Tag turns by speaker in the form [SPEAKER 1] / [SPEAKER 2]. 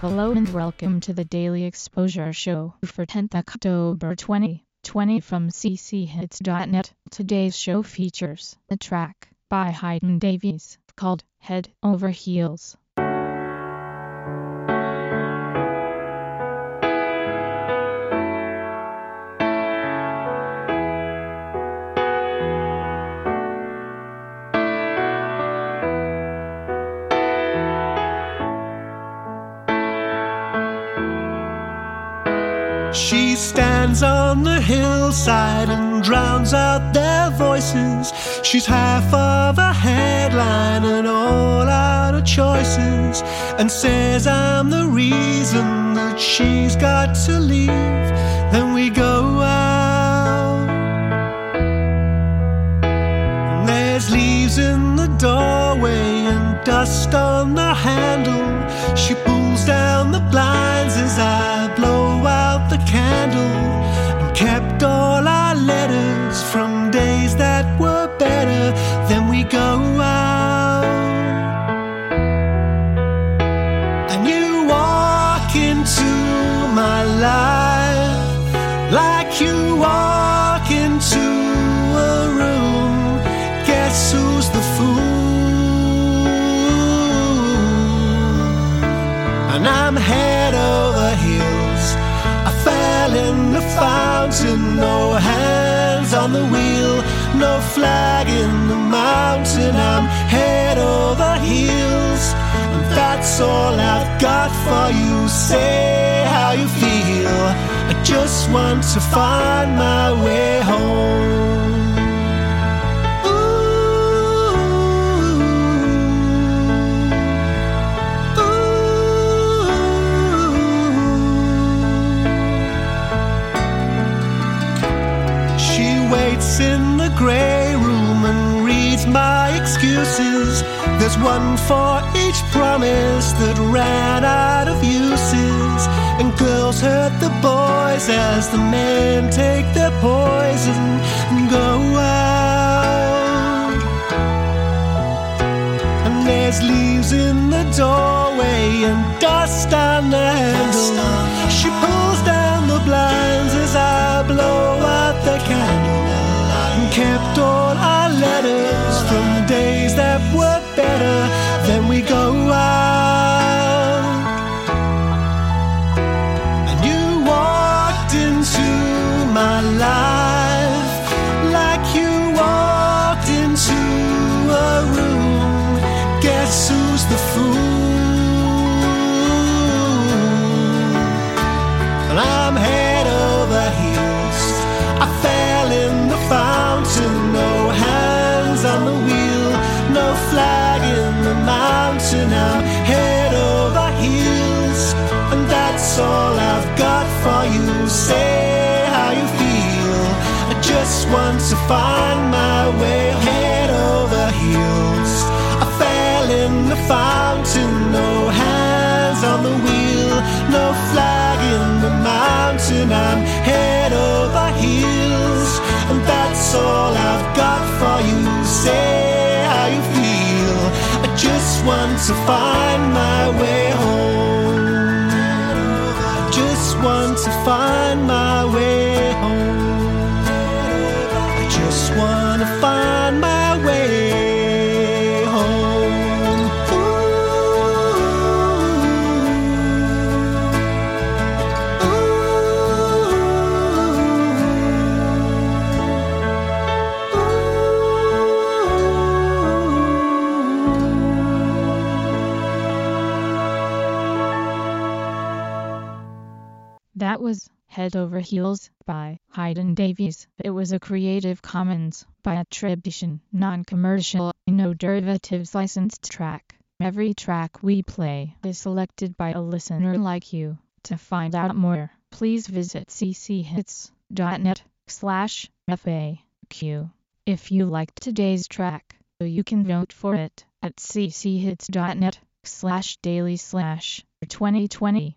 [SPEAKER 1] Hello and welcome to the Daily Exposure Show for 10th October 2020 from cchits.net. Today's show features a track by Hayden Davies called Head Over Heels.
[SPEAKER 2] Stands on the hillside and drowns out their voices. She's half of a headline and all out of choices. And says I'm the reason that she's got to leave. Then we go out. And there's leaves in the doorway and dust on the handle. She pulls down the blinds we go out and you walk into my life like you walk into a room. Guess who's the fool? And I'm head over heels. I fell in the fountain, no hands on the wheel, no flag in the mountain. I'm head over heels, and that's all I've got for you. Say how you feel. I just want to find my way home. In the grey room and reads my excuses. There's one for each promise that ran out of uses. And girls hurt the boys as the men take their poison and go out. And there's leaves in the doorway and dust on the handle. She pulls down the blinds as I blow out the candle. Kept all our letters from the days that were better. Then we go out. And you walked into my life no flag in the mountain. I'm head over heels, and that's all I've got for you. Say how you feel. I just want to find my way head over heels. I fell in the fountain, want to find my way
[SPEAKER 1] That was Head Over Heels by Hayden Davies. It was a Creative Commons by attribution, non-commercial, no derivatives licensed track. Every track we play is selected by a listener like you. To find out more, please visit cchits.net slash FAQ. If you liked today's track, you can vote for it at cchits.net slash daily slash 2020